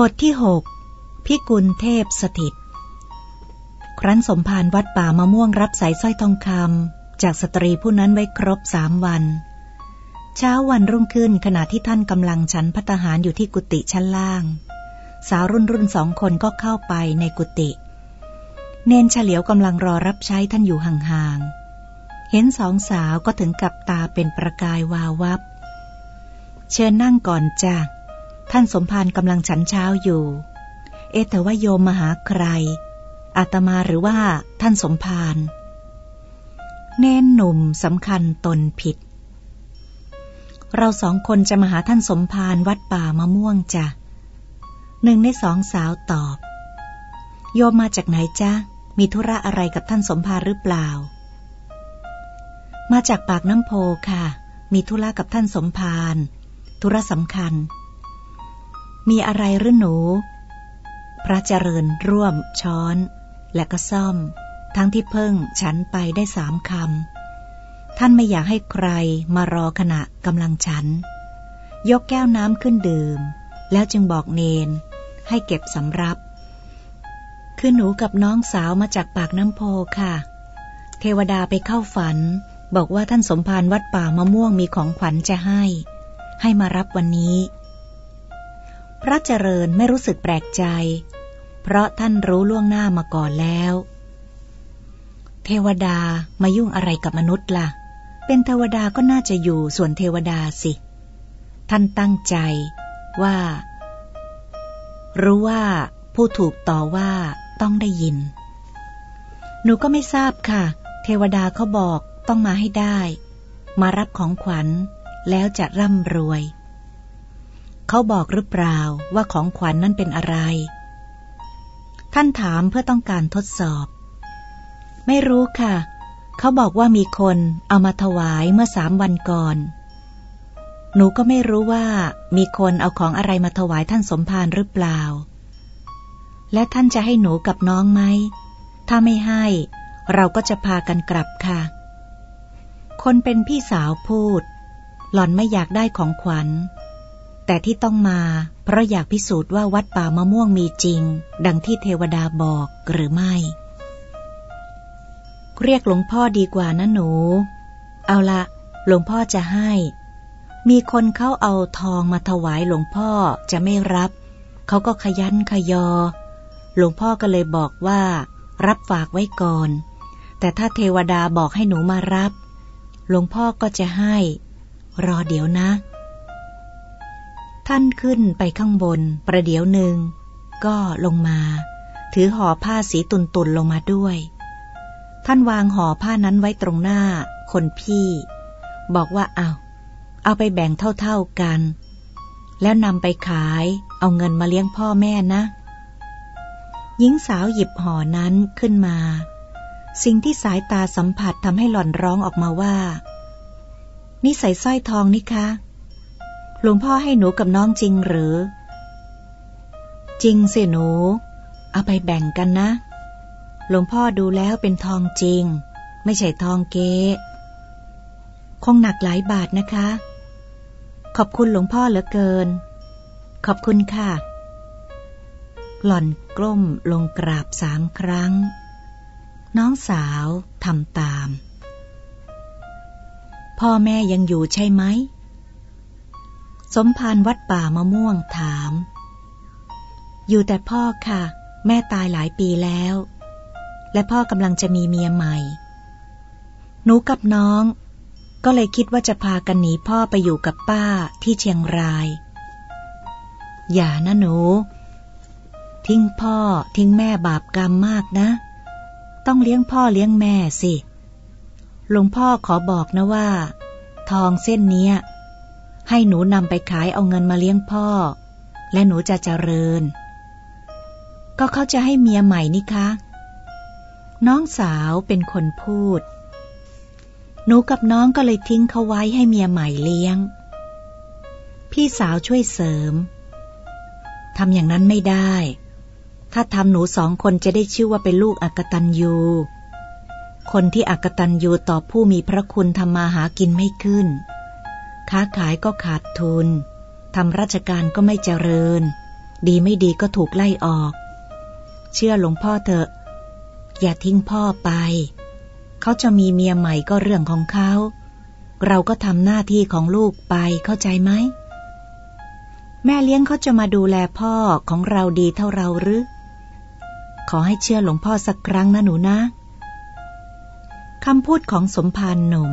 บทที่หกพิกุลเทพสถิต ครั้นสมภารวัดป่ามะม่วงรับสายสร้อยทองคำจากสตรีผู้นั้นไว้ครบสามวัน เช้าวันรุ่งขึ้นขณะที่ท่านกำลังฉันพัตหารอยู่ที่กุฏิชั้นล่าง สาวรุ่นรุ่นสองคนก็เข้าไปในกุฏิเนนเฉลียวกำลังรอรับใช้ท่านอยู่ห่างๆ เห็นสองสาวก็ถึงกับตาเป็นประกายวาววับ เชิญนั่งก่อนจ้ะ ท่านสมภารกำลังฉันเช้าอยู่ เอแต่ว่าโยมมาหาใคร อาตมาหรือว่าท่านสมภารเน้นหนุ่มสำคัญตนผิด เราสองคนจะมาหาท่านสมภารวัดป่ามะม่วงจ้ะหนึ่งในสองสาวตอบ โยมมาจากไหนจ้ะมีธุระอะไรกับท่านสมภารหรือเปล่า มาจากปากน้ำโพค่ะ มีธุระกับท่านสมภารธุระสำคัญ มีอะไรหรือหนู พระเจริญร่วมช้อน และก็ซ่อม ทั้งที่เพิ่งฉันไปได้สามคำ ท่านไม่อยากให้ใครมารอขณะกำลังฉัน ยกแก้วน้ำขึ้นดื่ม แล้วจึงบอกเนน ให้เก็บสำรับ คือหนูกับน้องสาวมาจากปากน้ำโพค่ะ เทวดาไปเข้าฝัน บอกว่าท่านสมภารวัดป่ามะม่วงมีของขวัญจะให้ ให้มารับวันนี้ พระเจริญไม่รู้สึกแปลกใจ เพราะท่านรู้ล่วงหน้ามาก่อนแล้ว เทวดามายุ่งอะไรกับมนุษย์ละ่ะ เป็นเทวดาก็น่าจะอยู่ส่วนเทวดาสิ ท่านตั้งใจว่า รู้ว่าผู้ถูกต่อว่าต้องได้ยิน หนูก็ไม่ทราบค่ะ เทวดาเขาบอกต้องมาให้ได้ มารับของขวัญแล้วจะร่ำรวย เขาบอกหรือเปล่าว่าของขวัญนนั้นเป็นอะไร ท่านถามเพื่อต้องการทดสอบ ไม่รู้ค่ะ เขาบอกว่ามีคนเอามาถวายเมื่อสามวันก่อน หนูก็ไม่รู้ว่ามีคนเอาของอะไรมาถวายท่านสมภารหรือเปล่า และท่านจะให้หนูกับน้องไหม ถ้าไม่ให้ เราก็จะพากันกลับค่ะ คนเป็นพี่สาวพูด หล่อนไม่อยากได้ของขวัญ แต่ที่ต้องมา เพราะอยากพิสูจน์ว่าวัดป่ามะม่วงมีจริง ดังที่เทวดาบอกหรือไม่ เรียกหลวงพ่อดีกว่านะหนู เอาละหลวงพ่อจะให้ มีคนเขาเอาทองมาถวายหลวงพ่อจะไม่รับ เขาก็ขยันขยอ หลวงพ่อก็เลยบอกว่า รับฝากไว้ก่อน แต่ถ้าเทวดาบอกให้หนูมารับ หลวงพ่อก็จะให้ รอเดี๋ยวนะ ท่านขึ้นไปข้างบน ประเดี๋ยวหนึ่ง ก็ลงมา ถือห่อผ้าสีตุนตุนลงมาด้วย ท่านวางห่อผ้านั้นไว้ตรงหน้า คนพี่ บอกว่าเอาเอาไปแบ่งเท่าๆกัน แล้วนำไปขายเอาเงินมาเลี้ยงพ่อแม่นะ หญิงสาวหยิบห่อนั้นขึ้นมา สิ่งที่สายตาสัมผัสทำให้หล่อนร้องออกมาว่า นี่ใส่สร้อยทองนี่คะ หลวงพ่อให้หนูกับน้องจริงหรือ จริงสิหนู เอาไปแบ่งกันนะ หลวงพ่อดูแล้วเป็นทองจริง ไม่ใช่ทองเก๊คงหนักหลายบาทนะคะ ขอบคุณหลวงพ่อเหลือเกิน ขอบคุณค่ะ หล่อนกล้มลงกราบสามครั้ง น้องสาวทำตาม พ่อแม่ยังอยู่ใช่ไหม สมภารวัดป่ามะม่วงถาม อยู่แต่พ่อค่ะ แม่ตายหลายปีแล้ว และพ่อกำลังจะมีเมียใหม่ หนูกับน้อง ก็เลยคิดว่าจะพากันหนีพ่อไปอยู่กับป้าที่เชียงราย อย่านะหนู ทิ้งพ่อทิ้งแม่บาปกรรมมากนะ ต้องเลี้ยงพ่อเลี้ยงแม่สิหลวงพ่อขอบอกนะว่า ทองเส้นนี้ ให้หนูนำไปขายเอาเงินมาเลี้ยงพ่อ และหนูจะเจริญ ก็เขาจะให้เมียใหม่นี่คะ น้องสาวเป็นคนพูด หนูกับน้องก็เลยทิ้งเขาไว้ให้เมียใหม่เลี้ยง พี่สาวช่วยเสริมทำอย่างนั้นไม่ได้ ถ้าทำหนูสองคนจะได้ชื่อว่าเป็นลูกอักตันยูคนที่อักตันยูต่อผู้มีพระคุณทำมาหากินไม่ขึ้น ค้าขายก็ขาดทุนทำราชการก็ไม่เจริญ ดีไม่ดีก็ถูกไล่ออก เชื่อหลวงพ่อเถอะ อย่าทิ้งพ่อไป เขาจะมีเมียใหม่ก็เรื่องของเขา เราก็ทำหน้าที่ของลูกไปเข้าใจไหม แม่เลี้ยงเขาจะมาดูแลพ่อของเราดีเท่าเราหรือ ขอให้เชื่อหลวงพ่อสักครั้งนะหนูนะคำพูดของสมภารหนุ่ม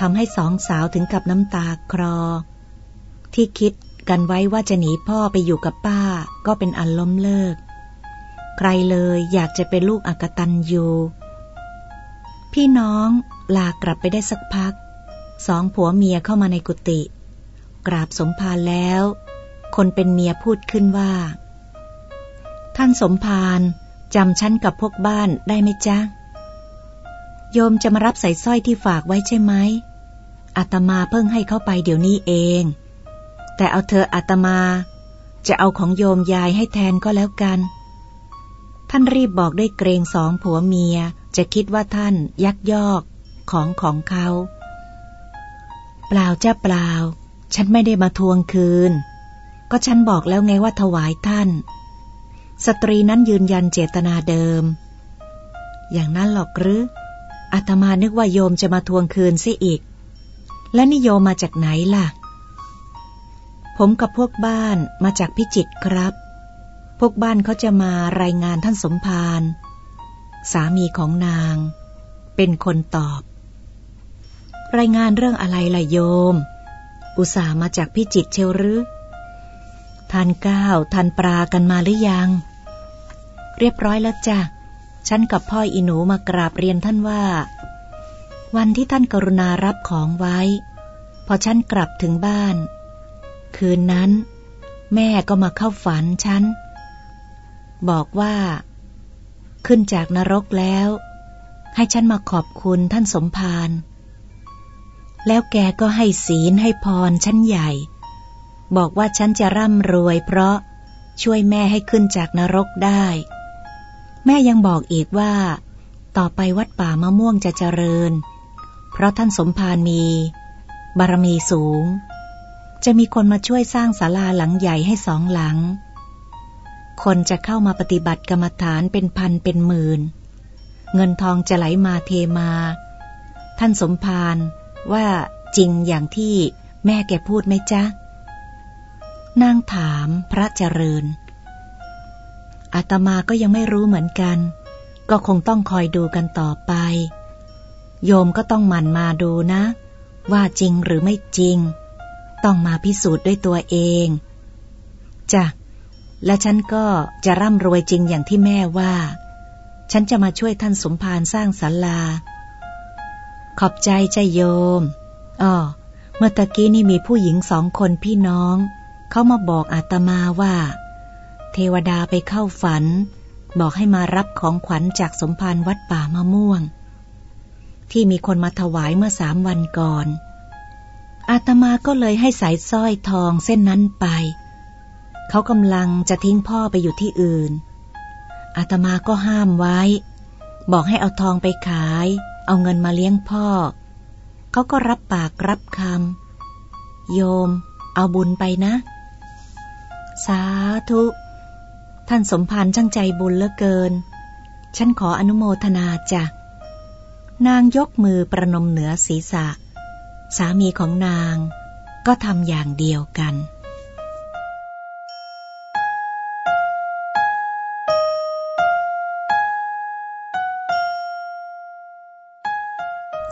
ทำให้สองสาวถึงกับน้ำตาคลอ ที่คิดกันไว้ว่าจะหนีพ่อไปอยู่กับป้าก็เป็นอันล้มเลิก ใครเลยอยากจะเป็นลูกอักตันยูพี่น้องลากลับไปได้สักพัก สองผัวเมียเข้ามาในกุฏิกราบสมภารแล้ว คนเป็นเมียพูดขึ้นว่า ท่านสมภารจำฉันกับพวกบ้านได้ไหมจ๊ะ โยมจะมารับใส่สร้อยที่ฝากไว้ใช่ไหม อาตมาเพิ่งให้เข้าไปเดี๋ยวนี้เอง แต่เอาเธออาตมา จะเอาของโยมยายให้แทนก็แล้วกัน ท่านรีบบอกด้วยเกรงสองผัวเมียจะคิดว่าท่านยักยอกของของเขา เปล่าจ้าเปล่า ฉันไม่ได้มาทวงคืน ก็ฉันบอกแล้วไงว่าถวายท่าน สตรีนั้นยืนยันเจตนาเดิม อย่างนั้นหรอกหรืออาตมานึกว่าโยมจะมาทวงคืนซิอีก และนิโยมมาจากไหนล่ะ ผมกับพวกบ้านมาจากพิจิตรครับ พวกบ้านเขาจะมารายงานท่านสมภารสามีของนาง เป็นคนตอบ รายงานเรื่องอะไรล่ะโยม อุตส่าห์มาจากพิจิตเชลหรือทานก้าวทานปลากันมาหรือยัง เรียบร้อยแล้วจ้ะฉันกับพ่ออีหนูมากราบเรียนท่านว่า วันที่ท่านกรุณารับของไว้ พอฉันกลับถึงบ้าน คืนนั้น แม่ก็มาเข้าฝันฉัน บอกว่า ขึ้นจากนรกแล้ว ให้ฉันมาขอบคุณท่านสมภารแล้วแกก็ให้ศีลให้พรชั้นใหญ่ บอกว่าฉันจะร่ำรวยเพราะช่วยแม่ให้ขึ้นจากนรกได้ แม่ยังบอกอีกว่า ต่อไปวัดป่ามะม่วงจะเจริญ ราะท่านสมภารมี บารมีสูง จะมีคนมาช่วยสร้างศาลาหลังใหญ่ให้สองหลัง คนจะเข้ามาปฏิบัติกรรมฐานเป็นพันเป็นหมื่น เงินทองจะไหลมาเทมา ท่านสมภารว่าจริงอย่างที่แม่แกพูดไหมจ๊ะ นางถามพระเจริญ อาตมาก็ยังไม่รู้เหมือนกัน ก็คงต้องคอยดูกันต่อไป โยมก็ต้องหมั่นมาดูนะ ว่าจริงหรือไม่จริง ต้องมาพิสูจน์ด้วยตัวเองจ้ะและฉันก็จะร่ำรวยจริงอย่างที่แม่ว่า ฉันจะมาช่วยท่านสมภารสร้างศาลา ขอบใจใจโยมอ๋อเมื่อตะกี้นี่มีผู้หญิงสองคนพี่น้อง เขามาบอกอาตมาว่า เทวดาไปเข้าฝัน บอกให้มารับของขวัญจากสมภารวัดป่ามะม่วง ที่มีคนมาถวายเมื่อสามวันก่อน อาตมาก็เลยให้สายสร้อยทองเส้นนั้นไป เขากำลังจะทิ้งพ่อไปอยู่ที่อื่น อาตมาก็ห้ามไว้ บอกให้เอาทองไปขาย เอาเงินมาเลี้ยงพ่อ เขาก็รับปากรับคำ โยม เอาบุญไปนะ สาธุ ท่านสมภารช่างใจบุญเหลือเกิน ฉันขออนุโมทนาจ้ะ นางยกมือประนมเหนือศีรษะ สามีของนางก็ทำอย่างเดียวกัน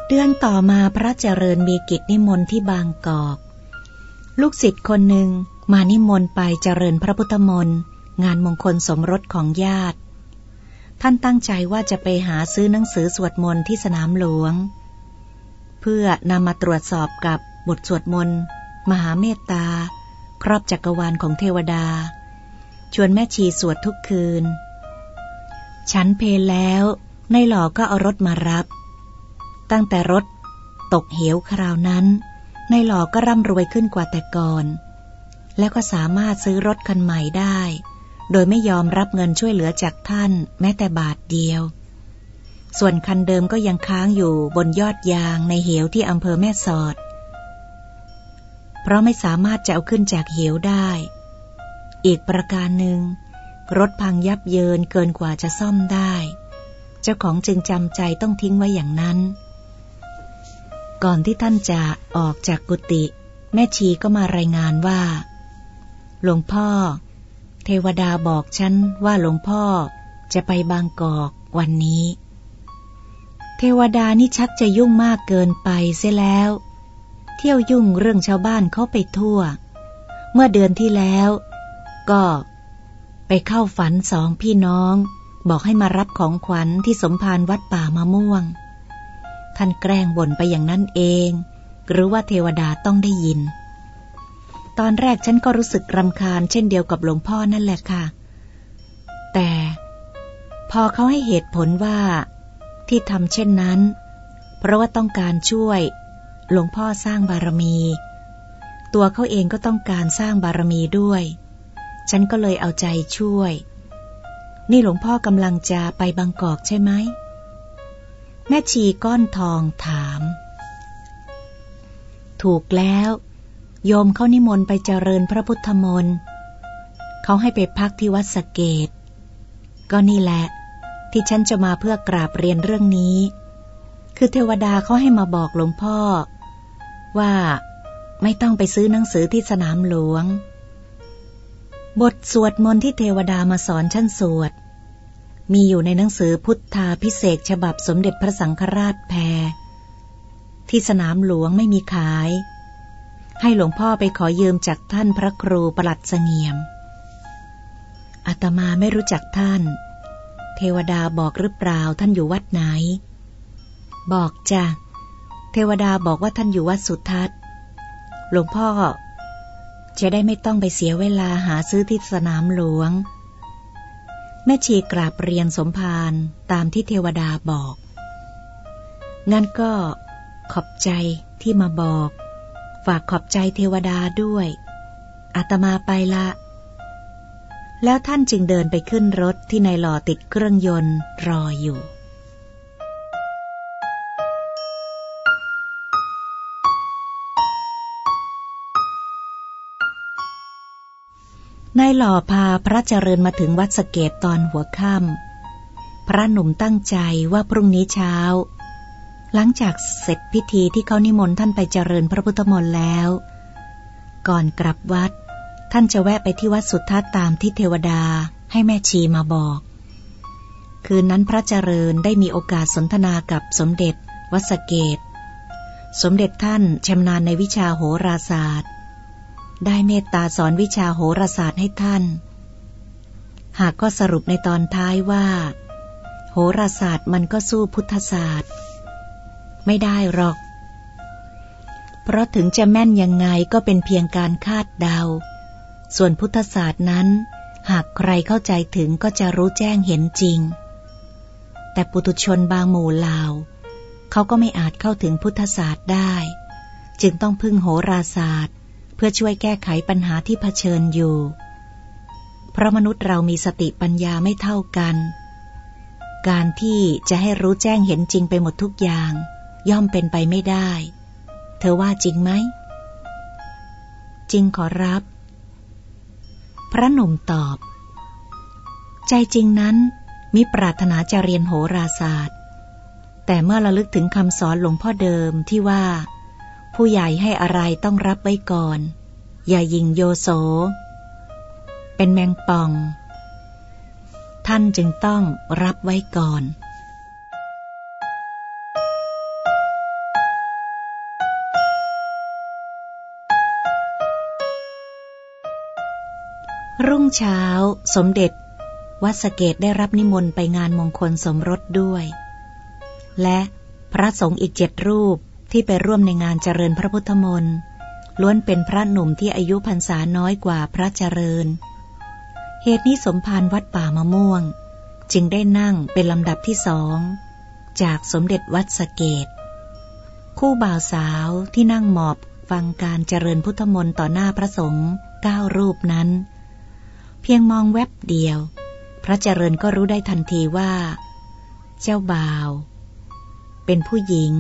เดือนต่อมาพระเจริญมีกิจนิมนต์ที่บางกอก ลูกศิษย์คนหนึ่งมานิมนต์ไปเจริญพระพุทธมนต์งานมงคลสมรสของญาติ ท่านตั้งใจว่าจะไปหาซื้อหนังสือสวดมนต์ที่สนามหลวง เพื่อนำมาตรวจสอบกับบทสวดมนต์มหาเมตตา ครอบจักรวาลของเทวดา ชวนแม่ชีสวดทุกคืน ฉันเพลแล้วในหล่อก็เอารถมารับ ตั้งแต่รถตกเหวคราวนั้นในหล่อก็ร่ำรวยขึ้นกว่าแต่ก่อน แล้วก็สามารถซื้อรถคันใหม่ได้ โดยไม่ยอมรับเงินช่วยเหลือจากท่านแม้แต่บาทเดียว ส่วนคันเดิมก็ยังค้างอยู่บนยอดยางในเหวที่อำเภอแม่สอด เพราะไม่สามารถจะเอาขึ้นจากเหวได้ อีกประการหนึ่ง รถพังยับเยินเกินกว่าจะซ่อมได้ เจ้าของจึงจำใจต้องทิ้งไว้อย่างนั้น ก่อนที่ท่านจะออกจากกุฏิแม่ชีก็มารายงานว่า หลวงพ่อ เทวดาบอกฉันว่าหลวงพ่อจะไปบางกอกวันนี้ เทวดานี่ชักจะยุ่งมากเกินไปเสียแล้ว เที่ยวยุ่งเรื่องชาวบ้านเขาไปทั่ว เมื่อเดือนที่แล้ว ก็ ไปเข้าฝันสองพี่น้อง บอกให้มารับของขวัญที่สมภารวัดป่ามะม่วง ท่านแกล้งบ่นไปอย่างนั้นเอง หรือว่าเทวดาต้องได้ยิน ตอนแรกฉันก็รู้สึกรำคาญเช่นเดียวกับหลวงพ่อนั่นแหละค่ะ แต่พอเขาให้เหตุผลว่า ที่ทำเช่นนั้น เพราะว่าต้องการช่วย หลวงพ่อสร้างบารมี ตัวเขาเองก็ต้องการสร้างบารมีด้วย ฉันก็เลยเอาใจช่วย นี่หลวงพ่อกำลังจะไปบางกอกใช่ไหม แม่ชีก้อนทองถาม ถูกแล้ว โยมเขานิมนต์ไปเจริญพระพุทธมนต์เขาให้ไปพักที่วัดสเกต ก็นี่แหละ ที่ฉันจะมาเพื่อกราบเรียนเรื่องนี้ คือเทวดาเขาให้มาบอกหลวงพ่อ ว่าไม่ต้องไปซื้อหนังสือที่สนามหลวง บทสวดมนต์ที่เทวดามาสอนชั้นสวด มีอยู่ในหนังสือพุทธาพิเศษฉบับสมเด็จพระสังฆราชแพรที่สนามหลวงไม่มีขาย ให้หลวงพ่อไปขอยืมจากท่านพระครูประหลัดเสงี่ยมอาตมาไม่รู้จักท่าน เทวดาบอกหรือเปล่าท่านอยู่วัดไหน บอกจ้ะเทวดาบอกว่าท่านอยู่วัดสุทัศน์ หลวงพ่อ จะได้ไม่ต้องไปเสียเวลาหาซื้อที่สนามหลวง แม่ชีกราบเรียนสมภารตามที่เทวดาบอก งั้นก็ขอบใจที่มาบอก ฝากขอบใจเทวดาด้วย อาตมาไปละ แล้วท่านจึงเดินไปขึ้นรถที่ในหล่อติดเครื่องยนต์รออยู่นายหล่อพาพระเจริญมาถึงวัดสเกตตอนหัวค่ำพระหนุ่มตั้งใจว่าพรุ่งนี้เช้า หลังจากเสร็จพิธีที่เขานิมนต์ท่านไปเจริญพระพุทธมนต์แล้ว ก่อนกลับวัด ท่านจะแวะไปที่วัดสุทัศน์ตามที่เทวดาให้แม่ชีมาบอก คืนนั้นพระเจริญได้มีโอกาสสนทนากับสมเด็จ วัสเกต สมเด็จท่านชำนาญในวิชาโหราศาสตร์ ได้เมตตาสอนวิชาโหราศาสตร์ให้ท่าน หากก็สรุปในตอนท้ายว่า โหราศาสตร์มันก็สู้พุทธศาสตร์ ไม่ได้หรอก เพราะถึงจะแม่นยังไงก็เป็นเพียงการคาดเดา ส่วนพุทธศาสตร์นั้น หากใครเข้าใจถึงก็จะรู้แจ้งเห็นจริง แต่ปุถุชนบางหมู่เหล่าเขาก็ไม่อาจเข้าถึงพุทธศาสตร์ได้ จึงต้องพึ่งโหราศาสตร์ เพื่อช่วยแก้ไขปัญหาที่เผชิญอยู่ เพราะมนุษย์เรามีสติปัญญาไม่เท่ากัน การที่จะให้รู้แจ้งเห็นจริงไปหมดทุกอย่าง ย่อมเป็นไปไม่ได้ เธอว่าจริงไหม จริงขอรับ พระหนุ่มตอบ ใจจริงนั้นมิปรารถนาจะเรียนโหราศาสตร์ แต่เมื่อระลึกถึงคำสอนหลวงพ่อเดิมที่ว่า ผู้ใหญ่ให้อะไรต้องรับไว้ก่อน อย่ายิงโยโส เป็นแมงป่อง ท่านจึงต้องรับไว้ก่อน รุ่งเช้า สมเด็จ วัดสเกตได้รับนิมนต์ไปงานมงคลสมรสด้วย และพระสงฆ์อีกเจ็ดรูปที่ไปร่วมในงานเจริญพระพุทธมนต์ล้วนเป็นพระหนุ่มที่อายุพรรษาน้อยกว่าพระเจริญ เหตุนี้สมภารวัดป่ามะม่วง จึงได้นั่งเป็นลำดับที่สอง จากสมเด็จวัดสเกต คู่บ่าวสาวที่นั่งหมอบฟังการเจริญพุทธมนต์ต่อหน้าพระสงฆ์เก้ารูปนั้น เพียงมองแวบเดียว พระเจริญก็รู้ได้ทันทีว่า เจ้าบ่าว เป็นผู้หญิง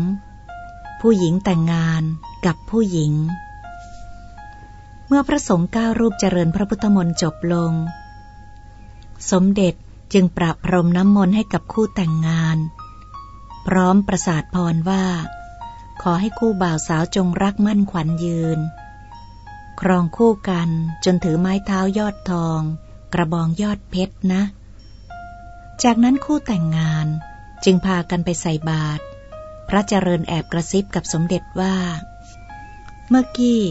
ผู้หญิงแต่งงานกับผู้หญิง เมื่อพระสงฆ์ก้ารูปเจริญพระพุทธมนต์จบลง สมเด็จจึงปราบพรมน้ำมนต์ให้กับคู่แต่งงาน พร้อมประสาทพรว่า ขอให้คู่บ่าวสาวจงรักมั่นขวัญยืน ครองคู่กันจนถือไม้เท้ายอดทอง กระบองยอดเพชรนะ จากนั้นคู่แต่งงานจึงพากันไปใส่บาตรพระเจริญแอบกระซิบกับสมเด็จว่า เมื่อกี้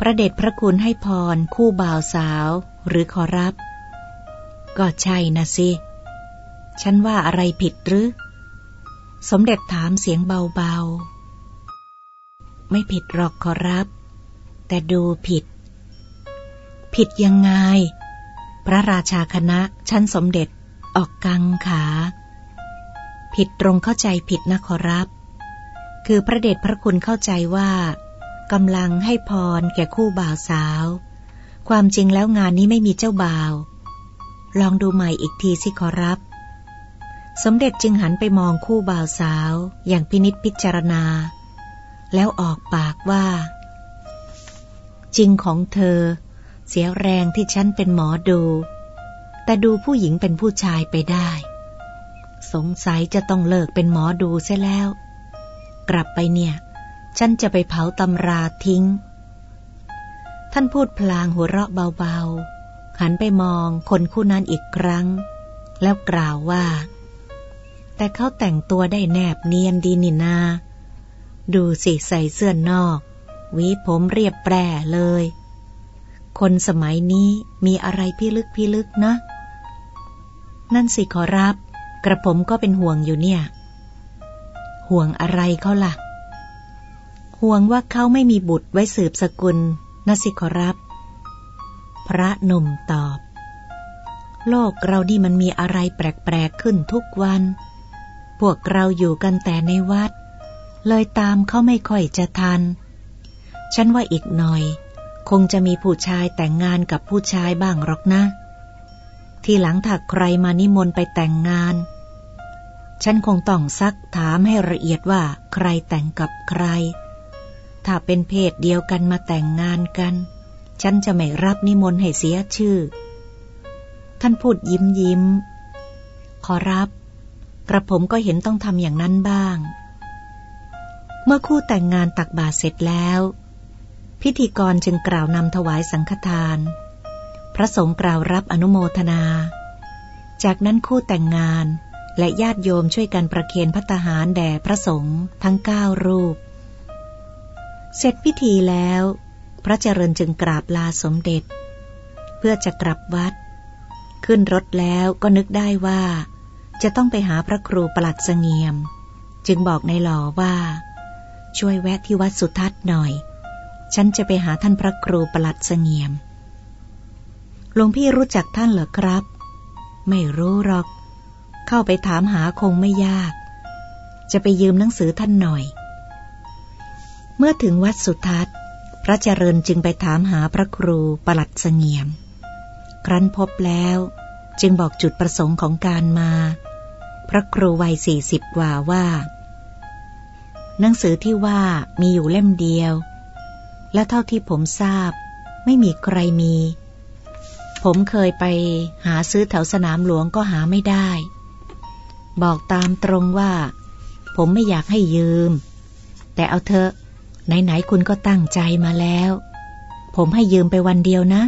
พระเดชพระคุณให้พรคู่บ่าวสาวหรือขอรับ ก็ใช่นะสิ ฉันว่าอะไรผิดหรือ สมเด็จถามเสียงเบาๆ ไม่ผิดหรอกขอรับ แต่ดูผิด ผิดยังไง พระราชาคณะชั้นสมเด็จออกกังขา ผิดตรงเข้าใจผิดนะขอรับ คือพระเดชพระคุณเข้าใจว่ากำลังให้พรแก่คู่บ่าวสาว ความจริงแล้วงานนี้ไม่มีเจ้าบ่าว ลองดูใหม่อีกทีสิขอรับ สมเด็จจึงหันไปมองคู่บ่าวสาว อย่างพินิษพิจารณา แล้วออกปากว่า จริงของเธอ เสียแรงที่ฉันเป็นหมอดู แต่ดูผู้หญิงเป็นผู้ชายไปได้ สงสัยจะต้องเลิกเป็นหมอดูเสียแล้ว กลับไปเนี่ย ฉันจะไปเผาตำราทิ้ง ท่านพูดพลางหัวเราะเบาๆ หันไปมองคนคู่นั้นอีกครั้ง แล้วกล่าวว่า แต่เขาแต่งตัวได้แนบเนียนดีนี่นา ดูสิใส่เสื้อนอก วีผมเรียบแปรเลย คนสมัยนี้มีอะไรพิลึกพิลึกนะ นั่นสิขอรับ กระผมก็เป็นห่วงอยู่เนี่ย ห่วงอะไรเขาละ่ะ ห่วงว่าเขาไม่มีบุตรไว้สืบสกุลนสิขอรับ พระหนุ่มตอบ โลกเรานี่มันมีอะไรแปลกๆขึ้นทุกวัน พวกเราอยู่กันแต่ในวัด เลยตามเขาไม่ค่อยจะทัน ฉันว่าอีกหน่อย คงจะมีผู้ชายแต่งงานกับผู้ชายบ้างหรอกนะ ที่หลังถ้าใครมานิมนต์ไปแต่งงาน ฉันคงต้องซักถามให้ละเอียดว่าใครแต่งกับใคร ถ้าเป็นเพศเดียวกันมาแต่งงานกัน ฉันจะไม่รับนิมนต์ให้เสียชื่อ ท่านพูดยิ้มยิ้ม ขอรับ กระผมก็เห็นต้องทำอย่างนั้นบ้างเมื่อคู่แต่งงานตักบาตรเสร็จแล้ว พิธีกรจึงกล่าวนำถวายสังฆทาน พระสงฆ์กล่าวรับอนุโมทนา จากนั้นคู่แต่งงานและญาติโยมช่วยกันประเคนพัตหารแด่พระสงฆ์ทั้งเก้ารูป เสร็จพิธีแล้ว พระเจริญจึงกราบลาสมเด็จ เพื่อจะกลับวัด ขึ้นรถแล้วก็นึกได้ว่า จะต้องไปหาพระครูประหลัดเสงียม จึงบอกในหล่อว่า ช่วยแวะที่วัดสุทัศน์หน่อย ฉันจะไปหาท่านพระครูประหลัดเสงียม หลวงพี่รู้จักท่านเหรอครับ ไม่รู้หรอก เข้าไปถามหาคงไม่ยาก จะไปยืมหนังสือท่านหน่อย เมื่อถึงวัดสุทัศน์ พระเจริญจึงไปถามหาพระครูประหลัดเสงียม ครั้นพบแล้ว จึงบอกจุดประสงค์ของการมา พระครูวัยสี่สิบกว่าว่าหนังสือที่ว่ามีอยู่เล่มเดียว และเท่าที่ผมทราบ ไม่มีใครมี ผมเคยไปหาซื้อแถวสนามหลวงก็หาไม่ได้ บอกตามตรงว่า ผมไม่อยากให้ยืม แต่เอาเถอะไหนๆคุณก็ตั้งใจมาแล้ว ผมให้ยืมไปวันเดียวนะ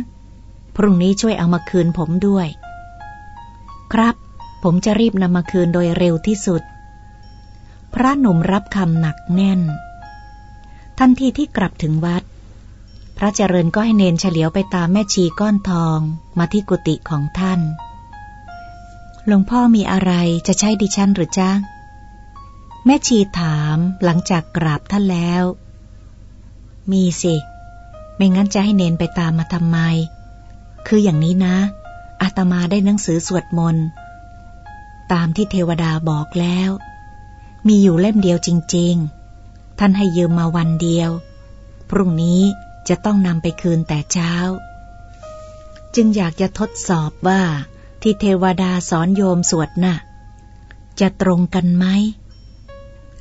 พรุ่งนี้ช่วยเอามาคืนผมด้วย ครับ ผมจะรีบนำมาคืนโดยเร็วที่สุด พระหนุ่มรับคำหนักแน่น ทันทีที่กลับถึงวัด ระเจริญก็ให้เนนเฉลียวไปตามแม่ชีก้อนทองมาที่กุฏิของท่าน หลวงพ่อมีอะไรจะใช้ดิฉันหรือจ้าแม่ชีถามหลังจากกราบท่านแล้ว มีสิ ไม่งั้นจะให้เนนไปตามมาทำไม คืออย่างนี้นะ อาตมาได้หนังสือสวดมนต์ ตามที่เทวดาบอกแล้ว มีอยู่เล่มเดียวจริง ๆ ท่านให้ยืมมาวันเดียว พรุ่งนี้ จะต้องนำไปคืนแต่เช้า จึงอยากจะทดสอบว่าที่เทวดาสอนโยมสวดนะ่ะ จะตรงกันไหม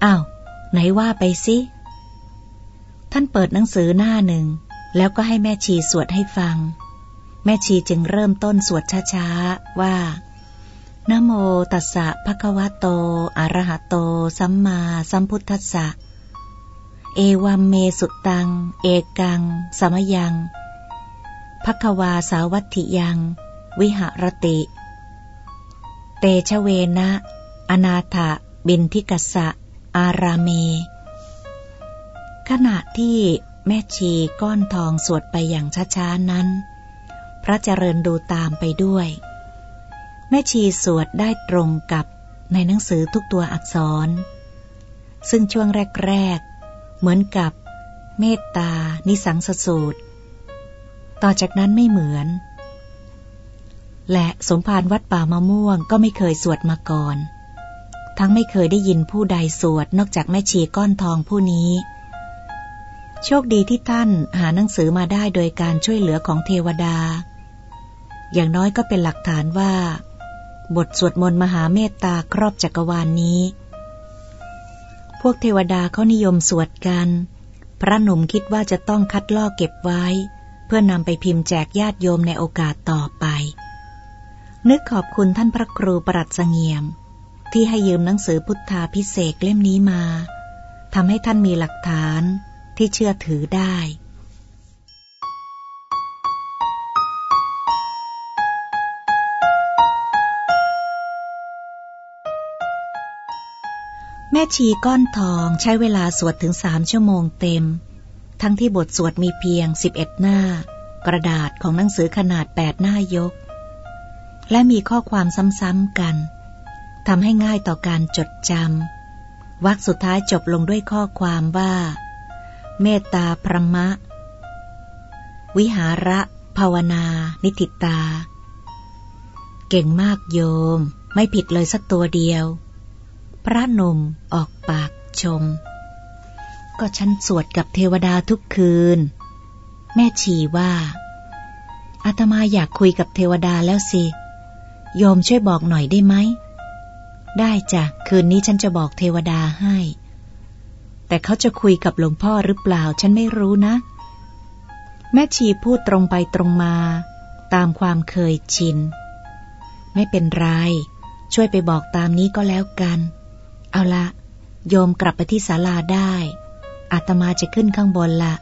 อ้าวไหนว่าไปสิ ท่านเปิดหนังสือหน้าหนึ่ง แล้วก็ให้แม่ชีสวดให้ฟัง แม่ชีจึงเริ่มต้นสวดช้าๆ ว่านะโมตัสสะภะคะวะโต อะระหะโต สัมมาสัมพุทธัสสะ เอวัมเมสุตัง เอกัง สมยังภะควาสาวัตถิยัง วิหรติ เตชเวนะ อนาถบินทิกสะ อาราเมขณะที่แม่ชีก้อนทองสวดไปอย่างช้าๆนั้น พระเจริญดูตามไปด้วย แม่ชีสวดได้ตรงกับในหนังสือทุกตัวอักษร ซึ่งช่วงแรกๆ เหมือนกับ เมตตา นิสังสสูตร ต่อจากนั้นไม่เหมือน และสมภารวัดป่ามะม่วงก็ไม่เคยสวดมาก่อน ทั้งไม่เคยได้ยินผู้ใดสวดนอกจากแม่ชีก้อนทองผู้นี้ โชคดีที่ท่านหาหนังสือมาได้โดยการช่วยเหลือของเทวดา อย่างน้อยก็เป็นหลักฐานว่า บทสวดมนต์มหาเมตตาครอบจักรวาลนนี้ พวกเทวดาเขานิยมสวดกัน พระหนุ่มคิดว่าจะต้องคัดลอกเก็บไว้ เพื่อนำไปพิมพ์แจกญาติโยมในโอกาสต่อไป นึกขอบคุณท่านพระครูประหลัดเสงียม ที่ให้ยืมหนังสือพุทธาพิเศษเล่มนี้มาทำให้ท่านมีหลักฐานที่เชื่อถือได้ ม่ชีก้อนทองใช้เวลาสวดถึงสามชั่วโมงเต็ม ทั้งที่บทสวดมีเพียงสิบเอ็ดหน้า กระดาษของหนังสือขนาดแปดหน้ายก และมีข้อความซ้ำๆกันทำให้ง่ายต่อการจดจำวรรคสุดท้ายจบลงด้วยข้อความว่า เมตตาพรมะ วิหาระ ภาวนา นิติตา เก่งมากโยม ไม่ผิดเลยสักตัวเดียว ระนมออกปากชม ก็ฉันสวดกับเทวดาทุกคืน แม่ชีว่าอาตมาอยากคุยกับเทวดาแล้วสิ โยมช่วยบอกหน่อยได้ไหม ได้จ้ะ คืนนี้ฉันจะบอกเทวดาให้ แต่เขาจะคุยกับหลวงพ่อหรือเปล่าฉันไม่รู้นะ แม่ชีพูดตรงไปตรงมา ตามความเคยชิน ไม่เป็นไร ช่วยไปบอกตามนี้ก็แล้วกัน เอาละ โยมกลับไปที่ศาลาได้อาตมาจะขึ้นข้างบนละ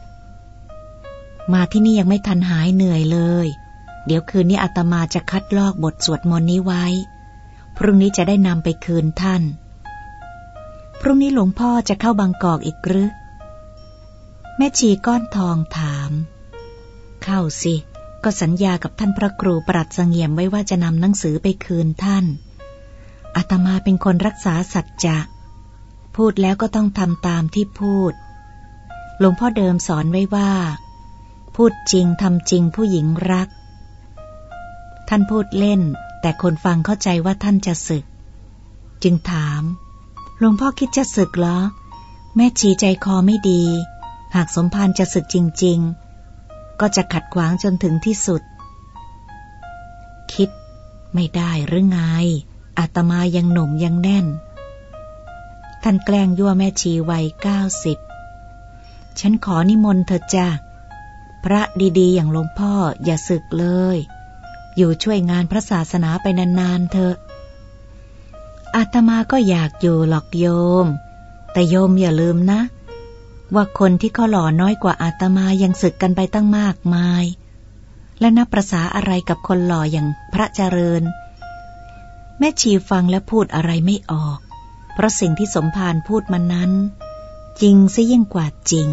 มาที่นี่ยังไม่ทันหายเหนื่อยเลย เดี๋ยวคืนนี้อาตมาจะคัดลอกบทสวดมนต์นี้ไว้ พรุ่งนี้จะได้นำไปคืนท่าน พรุ่งนี้หลวงพ่อจะเข้าบางกอกอีกหรือ แม่ชีก้อนทองถาม เข้าสิ ก็สัญญากับท่านพระครูปรัดเสงี่ยมไว้ว่าจะนำหนังสือไปคืนท่าน อาตมาเป็นคนรักษาสัจจะ พูดแล้วก็ต้องทำตามที่พูด หลวงพ่อเดิมสอนไว้ว่า พูดจริงทำจริงผู้หญิงรัก ท่านพูดเล่น แต่คนฟังเข้าใจว่าท่านจะศึก จึงถาม หลวงพ่อคิดจะศึกเหรอ แม่ชีใจคอไม่ดี หากสมภารจะศึกจริง ๆ ก็จะขัดขวางจนถึงที่สุด คิดไม่ได้หรือไง อาตมายังหนุ่มยังแน่น ท่านแกล้งยั่วแม่ชีวัยเก้าสิบ ฉันขอนิมนต์เธอจ้ะพระดีๆ อย่างหลวงพ่ออย่าศึกเลย อยู่ช่วยงานพระศาสนาไปนานๆเถอะ อาตมาก็อยากอยู่หรอกโยม แต่โยมอย่าลืมนะ ว่าคนที่เขาหล่อน้อยกว่าอาตมายังศึกกันไปตั้งมากมาย และนับประษาอะไรกับคนหล่ออย่างพระเจริญ แม่ชีฟังและพูดอะไรไม่ออก เพราะสิ่งที่สมภารพูดมานั้น จริงซะยิ่งกว่าจริง